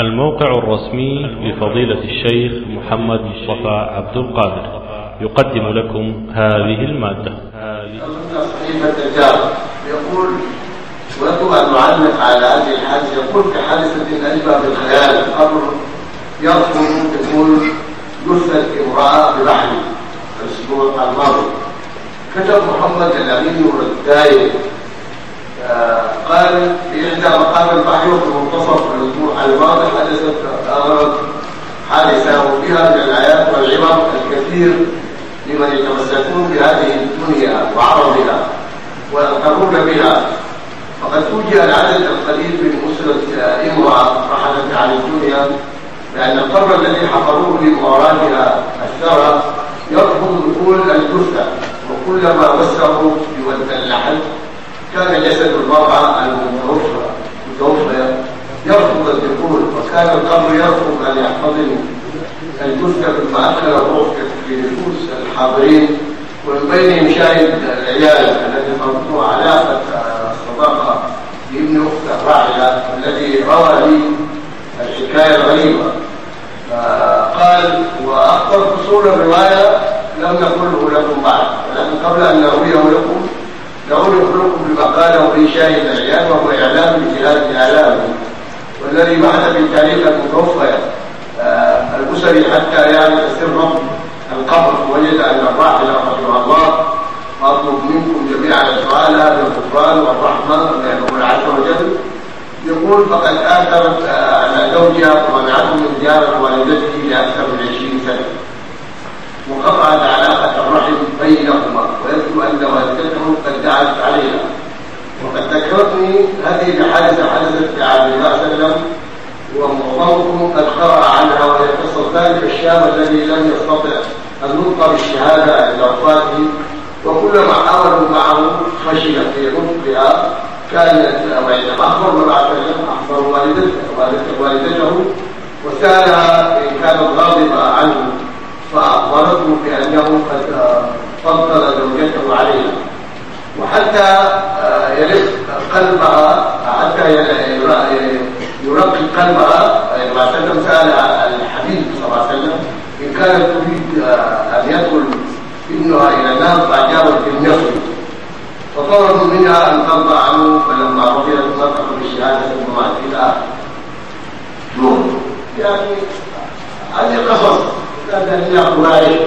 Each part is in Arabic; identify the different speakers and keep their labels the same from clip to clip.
Speaker 1: الموقع الرسمي لفضيلة الشيخ محمد مصطفى عبد القادر. يقدم لكم هذه المادة.
Speaker 2: يقول ويجب أن نعلق على هذه الحادثة يقول في حادثة أشبه بالخيال القبر يرفض يقول جثة امرأة بلحم الأسبوع الماضي. كتب محمد الأمين الرداي آه، قال في إحدى مقام البحر في منتصف الماضي حدثت أغرب حادثة وفيها من الآيات والعبر الكثير لمن يتمسكون بهذه الدنيا وعرضها ويغترون بها. فقد فوجئ العدد القليل من أسرة إمرأة رحلت عن الدنيا لأن القبر الذي حفروه لمرادها الثرى يرفض دخول الجثة وكلما وسعوا بود اللحم كان جسد المرأة المتوفى متوفى يرفض الدخول وكان القبر يرفض أن يحتضن الجثة مما أكل الروح في نفوس الحاضرين. ومن بينهم شاهد العيال الذي فرضوا علاقة الصداقة بابن أخته الراحلة الذي روى لي الحكاية الغريبة. قال وأخطر فصول الرواية لم نقله لكم بعد ولكن قبل أن نرويه لكم نقول لكم بما قاله لي شاهد العيال وهو إعلام بجهاد الإعلام والذي بعث في تاريخ المتوفى الأسري حتى يعني سر القبر أن الراحل رحمه الله أطلب منكم جميعا السؤال بالغفران والرحمة من عز وجل يقول فقد آثرت على زوجها ومنعته من زيارة والدته لأكثر من 20 سنة. وقطعت علاقة الرحم بينهما ويبدو أن والدته قد دعت عليها. ذكرتني هذه الحادثة حدثت في عبد الله صلى الله عليه وسلم ومعظمكم قد قرأ عنها وهي قصة ذلك الشاب الذي لم يستطع النطق بالشهادة عند وفاته وكلما حاولوا معه فشل في نطقها كانت وإنما أخبر عليه وسلم أخبر والدته والدته وسألها إن كانت غاضبة عنه فأخبرته بأنه قد فضل زوجته عليها. وحتى يلف قلبها حتى يرقي قلبها ما سلم سأل الحبيب صلى الله عليه وسلم إن كانت تريد أن يدخل ابنها إلى النار فأجابت بالنفس فطلبوا منها أن ترضى عنه فلما رضيت نطق بالشهادة ثم إلى آخره يعني هذه قصص. كانت هي قرائش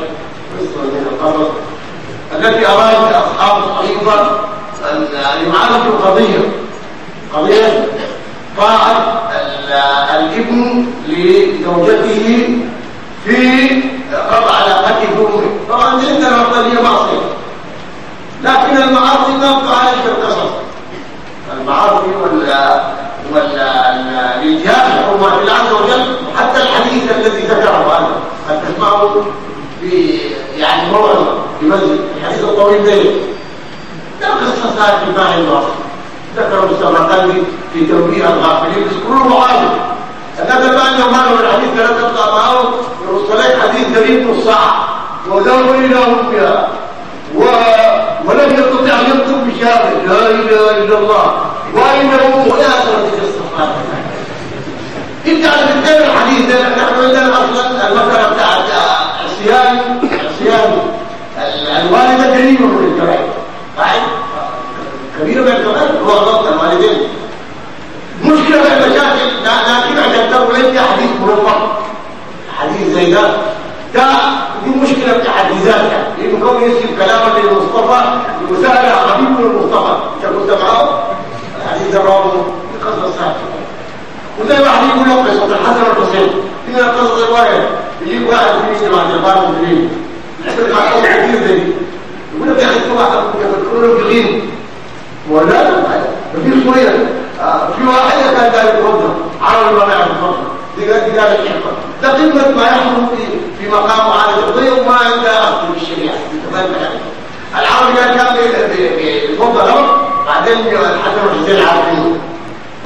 Speaker 2: قصة من القصص. التي أراد أصحاب الصحيفة أن يعالجوا قضية. قضية طاعة الابن لزوجته في قطع علاقته بأمه طبعا عندنا قضية معصية. لكن المعاصي ما تعالج القصص المعاصي ولا ولا الإجهاد حرمات الله عز وجل. حتى الحديث الذي ذكره أنا. قد تسمعه في يعني موعظة في مسجد الحديث الطويل ده لا صارت في فاعل المعصية ذكروا السمرقندي في توجيه الغافلين يذكرون معاذ النبي بقى انه ماله الحديث معه يرسل لك حديث قريب نص ساعه ولو إلههم فيها و... ولم يستطع ان يكتب بشهاده لا اله الا الله وانه ولا تردد الصفات انت على الحديث ده نحن عندنا أصلا المساله بتاعت عصيان عصيان الوالده كريمه من الكبائر صحيح كبيره من الكبائر هو غلط الوالدين مشكله من المشاكل لكن عشان تقول انت حديث مرفق حديث زي ده ده دي مشكله في حد ذاتها لأنه كون يسلم كلامك للمصطفى وسال حبيبه المصطفى انت كنت معه الحديث ده رواه بقصه سهله وزي ما حد يقول لك قصه الحسن والحسين هنا قصه روايه يجيب واحد في جماعة الجبار المسلمين يحصل مع قوم كثير زي يقول لك يا أخي واحد يقول له بغين ولا في شوية في واحد كان داير يتوضا عرض ما يعرف يتوضا دي دي قال الحكمه ده قمه ما يحصل في في مقام معالجة. القضية وما عنده اصل بالشريعة؟ العربي كان بيتوضا له بعدين الحسن والحسين عارفين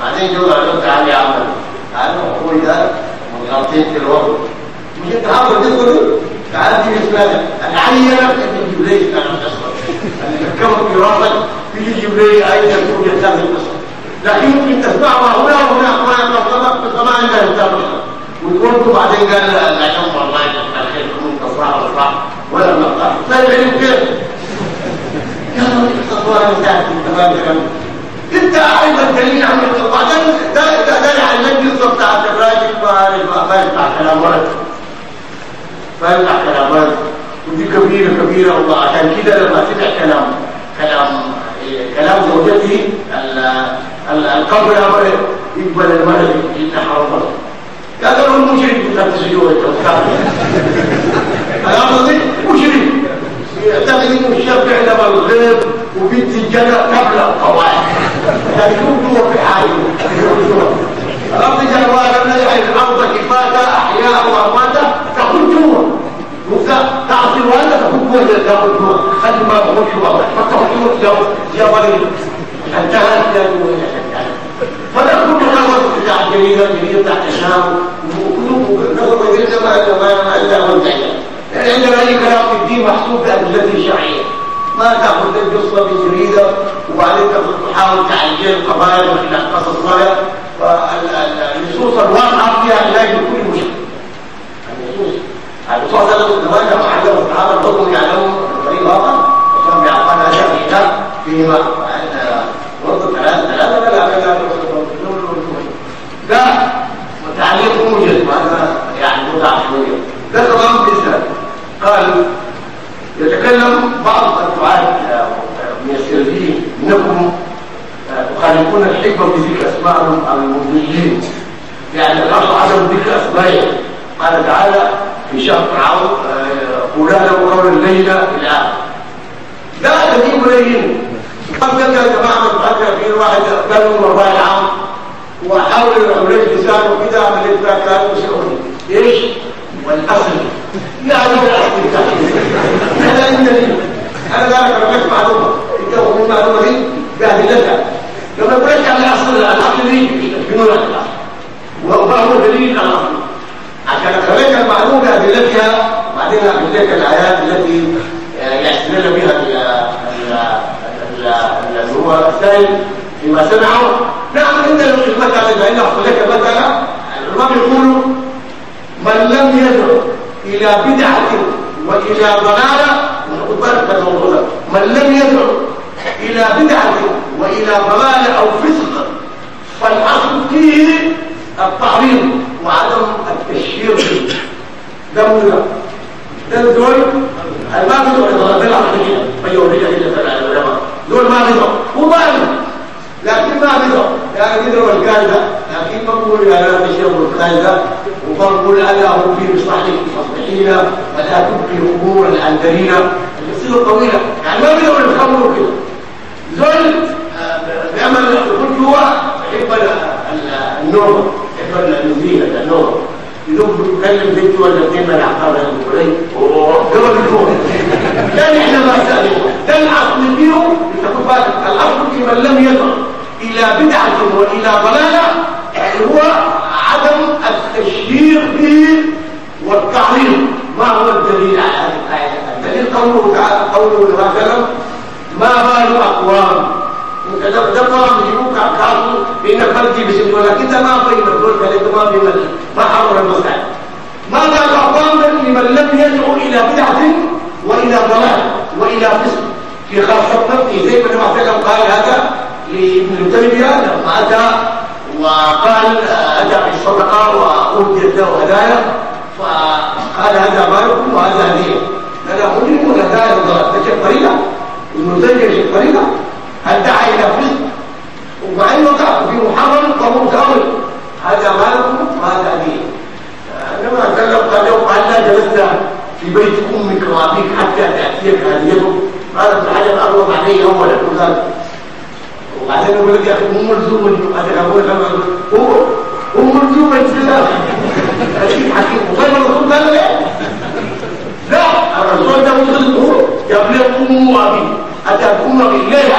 Speaker 2: بعدين جو قالوا تعالى يا عم قالوا أخوي ده غلطين في الوقت. مش انت حاضر تقول تعال دي اسمها العلي أنا بتجيب ليش أنا أصلا الكون في رأسك. تيجي تجيب لي اي تكون القصة لكن يمكن تسمعها هنا وهنا. ما يقرأ في السماء إلا يستمر وقلت بعدين قال لا لا يوم والله الخير كنت صح وصح ولا نقطع طيب علم كيف؟ يا رب الخطوه انتهت تمام انت عايز الدليل عن بعدين ده ده ده على المجلس بتاع الراجل ما بتاع كلام ورد بتاع كلام ورد ودي كبيره كبيرة والله. عشان كده لما سمع كلام كلام كلام زوجتي القبر يقبل المرء يتحرر المرء قال له المشرك بتفتشوا الامر دي مشرك يعتقد انه الشرع عندما الغيب وبنت الجنه قبل القواعد يكون هو في حاله الأرض جل وعلا لا يعرف الأرض كفاتا احياء وامواتا تكون جوا تعصي ولا تكون جوا تاخذ جوا خلي ما تخش واضح فتخش جوا ولد انتهت يا فلا كل خبر بتاع الجريده الجريده بتاع الشام وكتب نظر الجريده ما ما ما الا منتهيه يعني عندنا اي كلام في الدين محسوب بادلته شرعيه ما تاخذ القصة من جريده وبعدين تحاول تعالجين القضايا من قصص صغيره فالنصوص الواقعه فيها علاج لكل مشكله النصوص الرسول صلى الله عليه وسلم لما علم الصحابه الحكم يعلموا الطريق واقع وكان بيعطانا هذا فيما وضع ثلاثة ثلاثة لا لا لا ده وتعليق موجز معنى يعني متعة شوية ده كمان مثال قال يتكلم بعض الدعاة من السلفيين انكم تخالفون الحكمة بذكر اسمائهم المضلين يعني الاصل عدم ذكر اسمائهم قال تعالى في شهر فرعون قولا له قول الليلة إلى اخره لا تجيب اليهم قد يا جماعة من في واحد قالوا رباعي العام وحاول العملية لسانه كده عملية بقى كان مسؤولي إيش؟ والاصل يعني الاصل هذا انت أنا ذلك أنا مش معلومه انت من المعلومه دي بادلتها لما يقول لك على الأصل الاصل دي بنور الاصل وهو دليل الأصل. عشان اخرج المعلومة بادلتها بعدين أقول لك الآيات التي يستدل بها اللي هو الثاني فيما سمعوا نعم انت لو المسألة لأن أقول لك المسألة العلماء يقولوا من لم يدعو وإلى ضلالة ونقول بالك الموضوع من لم يدعو إلى بدعة وإلى ضلالة أو فسق. فالأصل فيه التعريض وعدم التشهير فيه ده مهم ده. دول ما بيدعو لضلالة العقلية فيوريك إلا العلماء دول ما بيدعو وما لكن ما بيدعو يعني بيدعو الكاذبة لكن بقول يا لا تشربوا الكاذبة وبقول ألا هم في مصلحة المصلحين ولا تبقي أمور الأندرين القصيدة طويلة. يعني ما بيدعو للخمر وكده زول بيعمل يقول جوا يحب النوم يحب النزيهة النوم يدوب يتكلم بنتي ولا اثنين من يقول لي قبل النوم كان إحنا ما سالنا ده الاصل فيهم تاخد بالك الاصل في من لم يدعو إلى بدعه والى ضلاله هو عدم التشهير به والتعظيم ما هو الدليل على هذه الايه الدليل قوله تعالى قوله مثلا ما بال اقوام انت ده طبعا بيجيبوك كاسو بانك بلدي بسم لكن ده ما في مدلول كلمه ما في مدلول ما حرر المسائل ما بال اقوام لمن لم يدعو إلى بدعه والى ضلال والى فسق في خاصه نفسه زي ما النبي صلى قال هذا لابن تيميه لما اتى وقال اتى بالصدقه واهديت فقال هذا مالكم وهذا هدية. هذا مجرم هدايا ضلال ده شيء تيميه شيء هل دعا إلى فسق ومع انه وقع في محرم قبول كامل هذا مالكم وهذا هدية. انما تكلم قال له قال لا جلست في بيت أمك وأبيك حتى تأتيك هديته قال ابن حجر اغلط عليه اولا وقال وبعدين يقول لك يا أخي أم ملزومه هذا أقول لك هو أم ملزومه حكيم وغير الرسول قال لا الرسول ده لي ام وابي اتاكم بالليل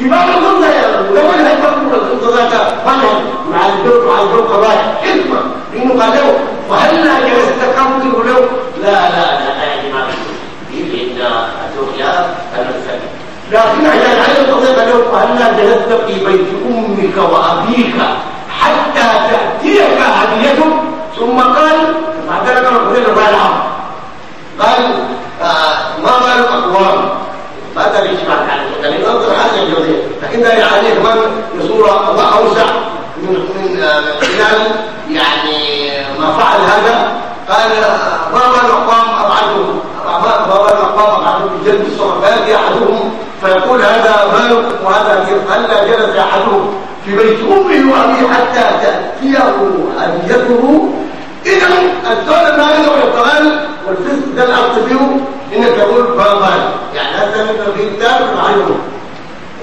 Speaker 2: كبار الضد يا لو أنا الضد ذاك منهج مع الدور مع الدور قضايا حكمه انه قال له وهل جلست له لا لا لا يا جماعة ان لكن عشان على القضية له وهل جلست في بيت أمك وأبيك حتى تأتيك هديتك ثم قال بعد ذلك قلنا الرابع قال آه ما بال أقوام؟ ما تدري إيش معنى يعني انظر هذا الجزئيه لكن ده يعني كمان بصوره الله أوسع من من آه، خلال يعني ما فعل هذا. قال آه، ما بال أقوام؟ أبعدهم. ما بال أقوام؟ أبعدهم. بجلد الصور فياتي أحدهم فيقول هذا مالك وهذا كيف؟ الا جلس أحدهم في بيت أمه وأبيه حتى تأتيه هديته اذا الدولة ما يدعو إلى والفسق ده الاصل فيه إنك تقول بابان يعني هذا من كتاب معلوم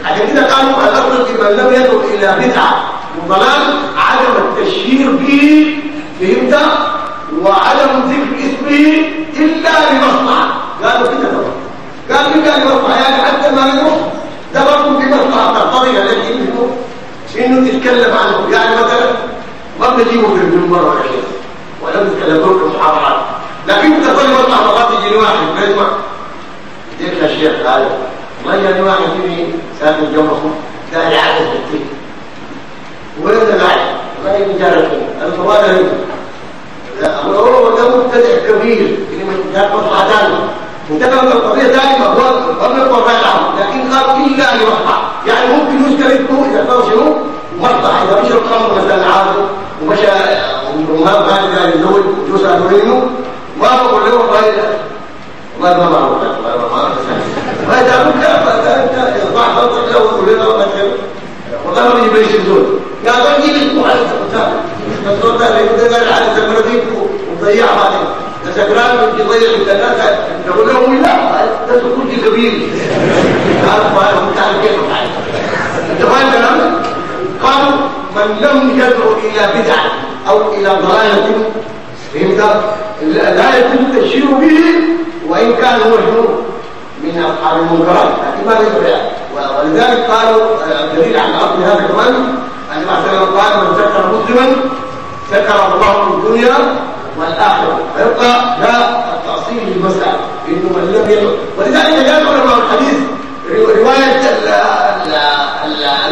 Speaker 2: عشان كده قالوا الاصل في من لم يدعو إلى بدعة وضلال عدم التشهير به فهمت؟ وعدم ذكر اسمه إلا لمصلحة. قالوا كده طبعا. قال كده لمصلحة. يعني حتى ما يروح ده برضه في مصلحة تقتضي التي انه انه تتكلم عنه؟ يعني مثلا ما بنجيبه في المنبر ولا شيء. بنتكلم له في محاضرات لكن انت كل تطلع مرات يجي واحد بيسمع ديك يا شيخ هذا. ما يجي واحد فيني ساكن جنبكم ده يعرف التي وين ده معي ما يجي جارك. الفواد هنا لا هو ده مبتدع كبير. اللي جاب مصلحه ثانية انتبه من القضية ثانية هو قبل القران لكن قال الا لمصلحه يعني ممكن يشكل اذا كان شنو؟ مصلحه إذا مشى الخمر مثلا عاده ومشى وما قال ذلك يزوج ويسال منه ما بقول له والله والله ما معروف والله ما معروف فاذا قلت فانت اصبحت تنطق له وتقول له والله ما بيجي ليش الزول يا رجل جيب اسمه على الزول الزول ده اللي يقدر على الزمرتين وضيع بعدين ده سكران يضيع الثلاثه تقول لهم لا ده سكوت كبير عارف ما تعرف كيف انت فاهم قالوا من لم يدعو إلى بدعه أو إلى ضلاله فهمت؟ لا يتم التشهير به وإن كان هو من اصحاب المنكرات. لكن ما يدعو ولذلك قالوا الدليل على اصل هذا كمان أن مثلا قال من ذكر مسلما ذكر الله في الدنيا والآخرة. فيبقى لا التأصيل للمسألة إنه من لم يدعو. ولذلك جاء علماء الحديث رواية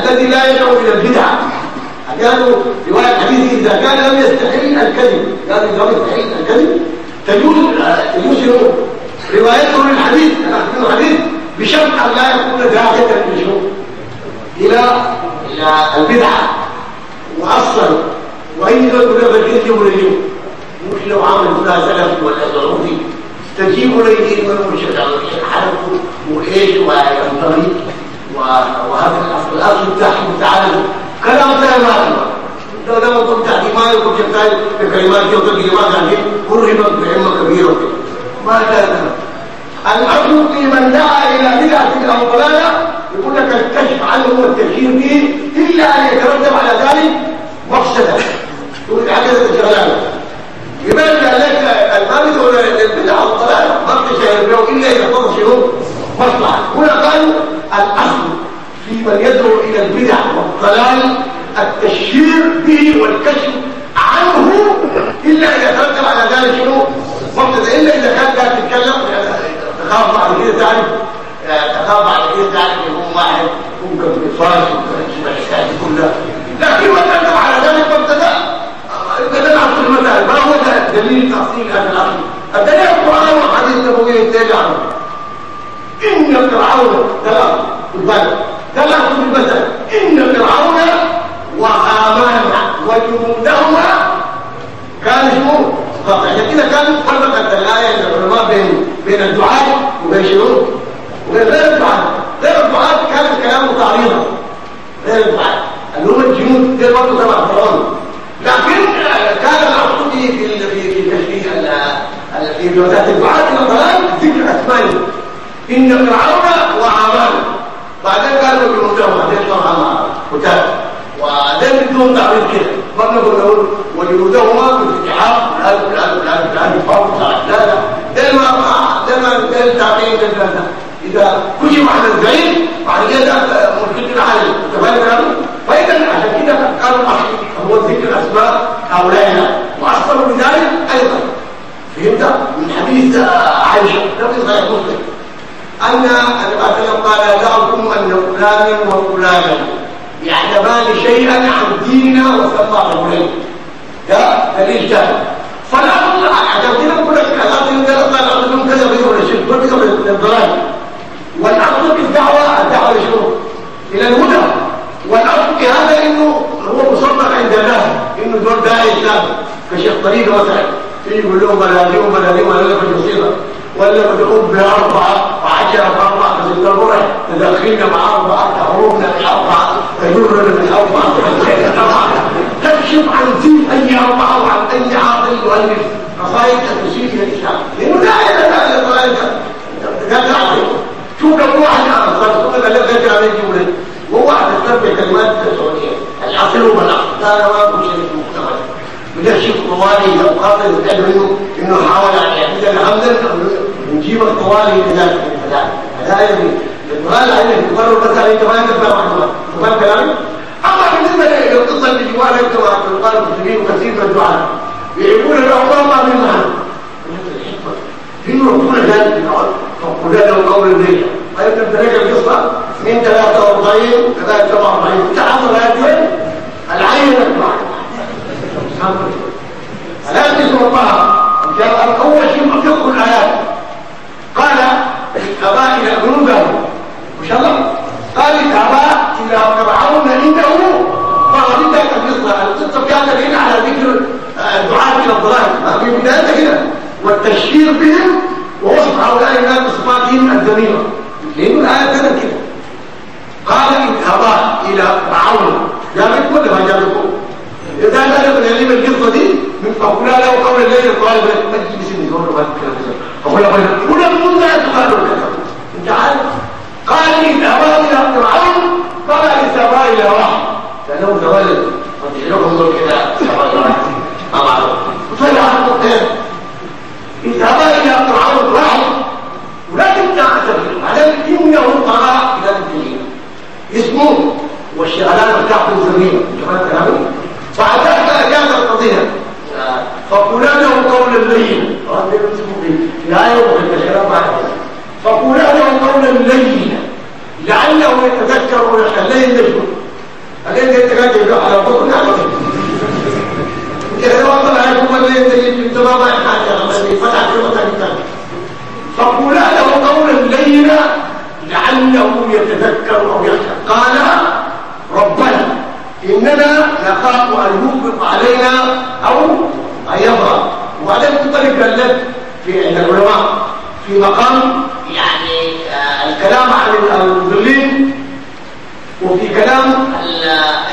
Speaker 2: الذي لا يدعو إلى البدعه قالوا رواية الحديث إذا كان لم يستحل الكذب. قالوا اذا لم يستحل الكذب. تجوز تجوز روايته للحديث الحديث بشرط أن لا يكون إلى إلى البدعة. واصلا. واي يقول لك الكذب ولا اليوم. مش لو عمل فيها سلف ولا ضروري تجيب من مشهد حرف وإيش؟ وينطلق وهذا الأصل. بتاعهم تعالى كلام ما يقول الأصل في من دعا إلى بدعة أو ضلالة يقول لك الكشف عنه والتبشير به إلا أن يترتب على ذلك مفسدة تقول عجزة الشغلانة يبين لك المرض للبدعة والضلالة ما بتشهر به إلا إذا شنو مصلحة هنا قالوا الأصل في من يدعو إلى البدع والضلال التشهير به والكشف عنه إلا إذا ترتب على ذلك شنو؟ مقتضى إلا إذا كان لا تتكلم تخاف بعد كده تعرف تخاف بعد كده تعرف ان هو واحد ممكن بفاش ويشبه الحكاية كلها. لكن وترتب على ذلك مبتدا بدل عصر المثال ما هو دليل تحصيل هذا الأمر. الدليل القرآن والحديث النبوي ينتهي عنه إن فرعون ثلاث البلد ثلاث المثل إن فرعون وهامان وجنودهما كان شنو؟ قطع عشان كده كان فرقت الآية العلماء بين بين الدعاء وبين شنو؟ وبين غير الدعاء. غير الدعاء كان الكلام تعريضا. غير الدعاء. اللي هم الجنود دي برضه تبع فرعون. لكن كان المقصود في في في في جوزات الدعاء مثلا ذكر اسمائهم إن فرعون وهامان. بعدين قالوا جنودهما بعدين طبعا كتاب وده بدون تعريض كده. ما بنقول نقول وجنودهما بالاتحاد والالف والالف والالف والالف فوق لا لا ده ما ده ما ده التعقيد ده إذا كل واحد الزعيم بعد كده ممكن العالم تفهم كلامي فاذا عشان كده قالوا الاصل هو ذكر أسماء هؤلاء واصلوا بذلك أيضا. فهمت؟ من حديث عائشة. ده في صحيح مسلم أن النبي صلى قال لا أظن أن فلانا وفلانا يعلمان شيئا عن ديننا وسمى رجلين ده دليل جهل فلا أقول عجبتنا كل شيء أغاثي قال الله أعطيكم كذا ولا شيء كل كذا للضلال والأصل في الدعوة الدعوة لشنو؟ إلى الهدى. والأصل في هذا إنه هو مصدق عند الناس إنه دول داعي الإسلام كشيخ طريق مثلا. في يقول لهم بلادي ملاذيهم ملاذيهم ملاذيهم ولا بدخول بها أربعة باربعه بس الضروره تدخلنا مع أربعة تهربنا باربعه تجرنا بالاربعه تكشف عن دين اي أربعة وعن اي عاقل يؤلف قصائد تسيء إلى الإسلام. لأنه لا لا لا لا لا. شوف لو واحد صار لا لا لا لا وهو واحد استخدم كلمات الاصل لا لا ما شيء طوالي لو قاتل يتقال منه إنه حاول ان يعتد الهمزه ونجيب الطوالي كذلك هذا يعني القران عليه تقرر بس عليه ما تفهم عنه تفهم كلامي اما بالنسبة للقصه اللي كما في القران المسلمين وكثير من الدعاء يعيبون له ما من معنى إنه ربنا قال فقل له قول الليل طيب نبتلك القصة من 43 كذلك 47 تعالوا الآيتين العين المعنى الآيات اسم الله أول شيء الآيات قال جنوده وش الله. قال الآباء إلى فرعون إنه فغلبت القصة القصة كانت هنا على ذكر الدعاة إلى الضلال. في بدايتها كده. والتشهير بهم ووصف هؤلاء الناس بصفاتهم الذميمة لأنه الآية كانت كده. قال اذهبا إلى فرعون. جابت كل ما جابته إذا قال من يليم القصة دي من فقولا له قول الليل الطالب بسم يقول له ما تتكلم فقول له كل من لا تقال له عارف قال اذهبا إلى فرعون اذهبا إلى واحد لأنه زوال فتحلوهم دول كده سبع ما معروف. فلا عن اذهبا إلى فرعون واحد ولكن تعتبر على إنه طغى إلى الدين اسمه والشغلانة بتاعته زميلة كمان كلامي فعتبت كانت القضية فقولا له قولا لينا. لا يوم بعد فقولا له قولا لينا لعله يتذكر ويخليه يجب هل انت تتكلم على بطن عمل كده والله لا يكون اللي انت ما ما حاجة فتح كلمه فقولا له قولا لينا لعله يتذكر أو يخشى قال ربنا اننا نخاف ان يطلق علينا أو ان يظهر وبعدين تنطلق قال في العلماء في مقام يعني آه الكلام عن المضلين وفي كلام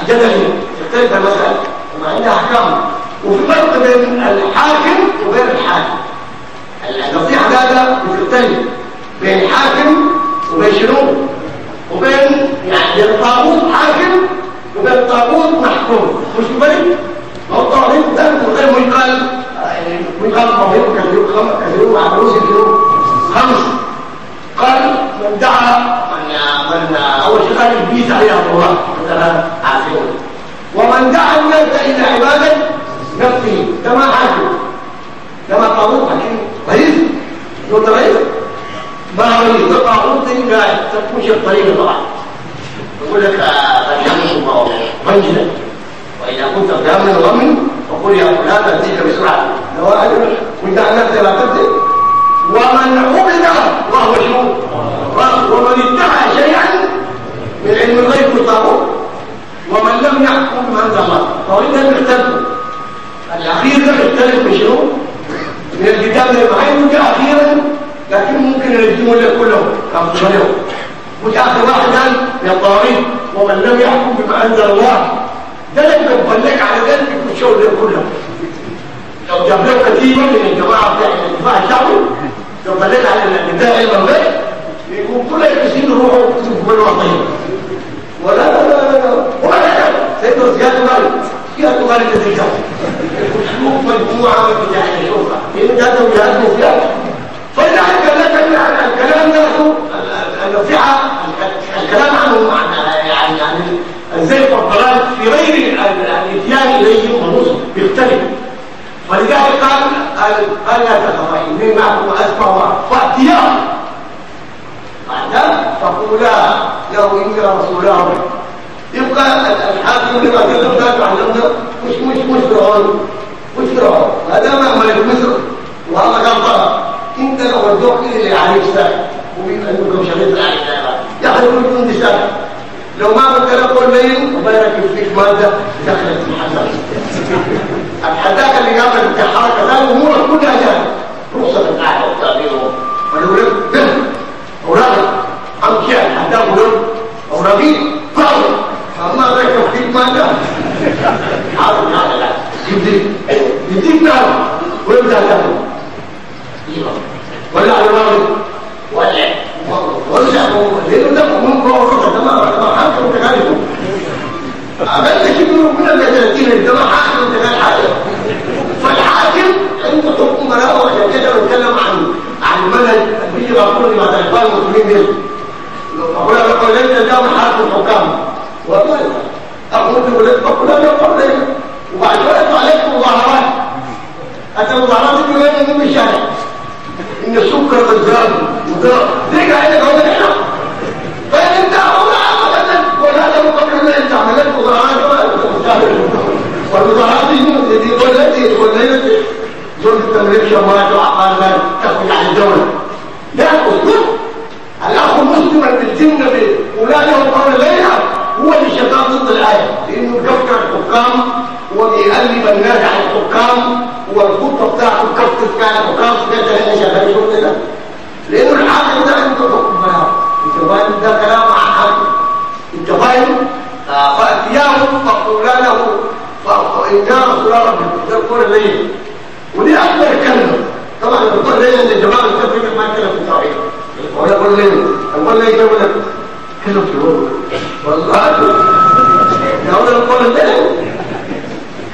Speaker 2: الجدلي تختلف المسألة وما عندها احكام وفي فرق بين الحاكم وبين الحاكم النصيحة هذا بتختلف بين الحاكم وبين شنو وبين يعني الطاغوت حاكم وبين الطاغوت محكوم مش بالك ما هو الطاغوت ده غير ويقال ويقال طاغوت كثيرون كثيرون مع فلوس كثيرون خمس قال من دعا من من اول شيء قال ابليس عليه الله. مثلا عارفين ومن دعا الناس إلى عبادة نفسه ده ما حاكم ده ما طاغوت حكيم رئيس يقول رئيس ما رئيس ده اللي قاعد تكونش الطريق طبعا. يقول لك غنيم منجلا وإذا كنت غاما غم فقل يا فلان اتيك بسرعة. لو وانت عن نفسك لا تبدأ. ومن عبد وهو شنو؟ ومن ادعى شيئا من علم الغيب والطاغوت ومن لم يحكم بما انزل الله فهو ده بيختلف الاخير ده بيختلف بشنو من الكتاب المعين جاء أخيرا لكن ممكن يلزموا لك مش آخر واحد قال يا طارق ومن لم يحكم بما أنزل الله ده لك على ذلك الشغل ده كله. لو جاب لك كتيبة من الجماعة بتاع الدفاع الشعبي لو بلغ على النداء علم الغيب يكون كل يكسين روحه في الوطنيه ولا لا لا لا ولا لا سيدنا زياد مالك زياد مالك جاء. شوف مجموعة من بتاع الشوفه لأن جاء وجهات زياد فلذلك لك الكلام نفسه النصيحه الكلام عنه معنى يعني يعني الزيف والضلال في غير الإتيان إليه والنصر بيختلف ولذلك قال قال قال لا تخافا إني معكم أسمع فاتياه بعد فقولا له اني رسول الله يبقى الحاكم لما كذب ذاك علمنا مش مش مش فرعون مش فرعون هذا ما ملك مصر وهذا كان طرف إنت لو ودوك اللي عليه ساكت يا أخي كل من ساكت لو ما لي الله يركب فيك مادة. دخلت في الحسن الحداك اللي قامت الحركه ثاني امورك كلها جاهزة. رخصة القاعدة والتعبير ولو لم اوراق امشي الحداك ولو اوراقي فاضي فما ركب فيك ماده حاضر لا لا يديك يديك نار ويبدا تاكل ولا على الراجل ولا ولا لأنه ده من فوق ده ما ما حاجة متخالفه عملت كده من ال 30 ده ما حاجة متخالفه فالحاكم عنده حكم براءه عشان كده بنتكلم عن عن المنهج اللي غفور ما تلقاه المسلمين دول أقول لك ليس ده من حرب الحكام والله أقول لك بقول لك وبعد كده يطلع عليكم مظاهرات حتى المظاهرات دي كمان من الشارع ان السكر بالذات وده رجع هنا هو إحنا فين انت هو ابدا ولا ده مقابل ان انت عملت مظاهرات والمظاهرات دي دي ولدت ولدت زول التمرير شمالات وعقال لا تخرج عن الدولة ده اسلوب الاخ المسلم بالجنه اولاده قبل الليلة هو اللي شغال ضد الايه لأنه يكفر الحكام وبيقلب الناس على الحكام والخطه بتاعته الكف بتاع الحكام ده اللي شغال يقول كده لأنه الحاكم ده عنده حكم بلاغ انت فاهم ده كلام مع حاكم انت فاهم فاتياه فقولا له فإنا رسول ربي ده القول الليل ودي اكبر كلمه طبعا القول الليل ان الجماعه التفريق ما كلمه في التوحيد ولا القول الليل القول الليل يقول لك كلمه في الوضوء والله. القول الليل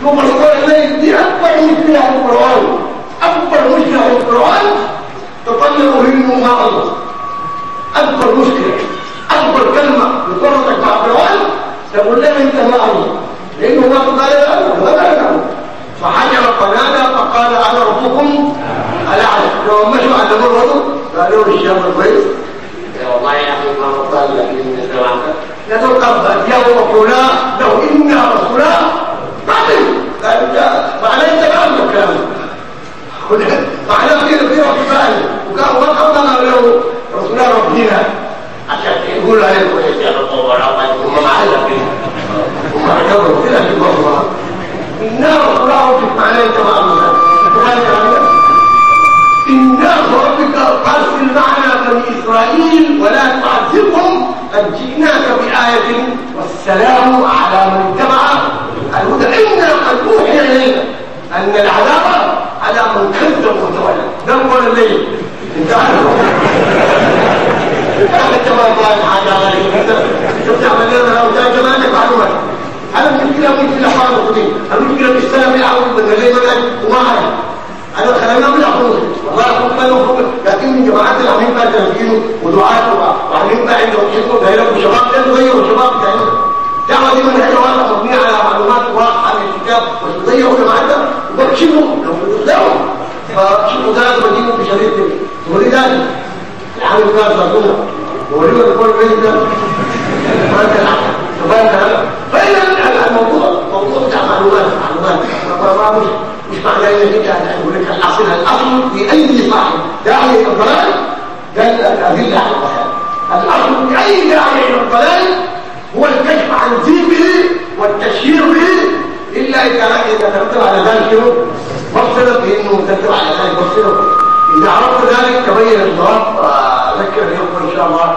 Speaker 2: ثم القول الليل دي أكبر مشكلة في القرآن. أكبر مشكلة في القرآن تطلق منه مع الله أكبر مشكلة. أكبر كلمة بتربطك مع القرآن تقول له أنت مع الله لأنه ما قال لا لا فحجر فنادى فقال أنا ربكم؟ الاعلى لو مشوا على الوضوء قالوا الشيخ كويس والله يا أخي ما قال لكن لكن قد اتياه رسولا لو إنا رسولا. قاتل قال انت معناه أنت كلام. كلام معناه في في ربنا وكان وقفنا له رسول ربنا. عشان يقول عليه العذاب على كذب وتولى ده هو الليل أنت أنت ما قال حاجة عليك شفت عمل لنا لو كان كمان معلومات أنا مش وما عارف أنا لكن جماعات بقى ودعاة وعاملين بقى عندهم حكمة دايره وشباب ده تغيروا الشباب بديهم بشريط ولذلك العامل بقى صدونا وليه الكل بين ده ما انت العقل فإذا الموضوع موضوع بتاع معلومات. معلومات. ما مش مش معنى إنك أنت هتقول لك الأصل. الأصل في أي صاحب. داعي إلى الضلال. ده الادله على الضلال. الأصل في أي داعي إلى الضلال هو الكشف عن ذكره والتشهير به. إلا إذا اذا ترتب على ذلك. مقصده بانه ترتب على ذلك. مقصده إذا عرفت ذلك تبين الجواب ذكر اليوم إن شاء الله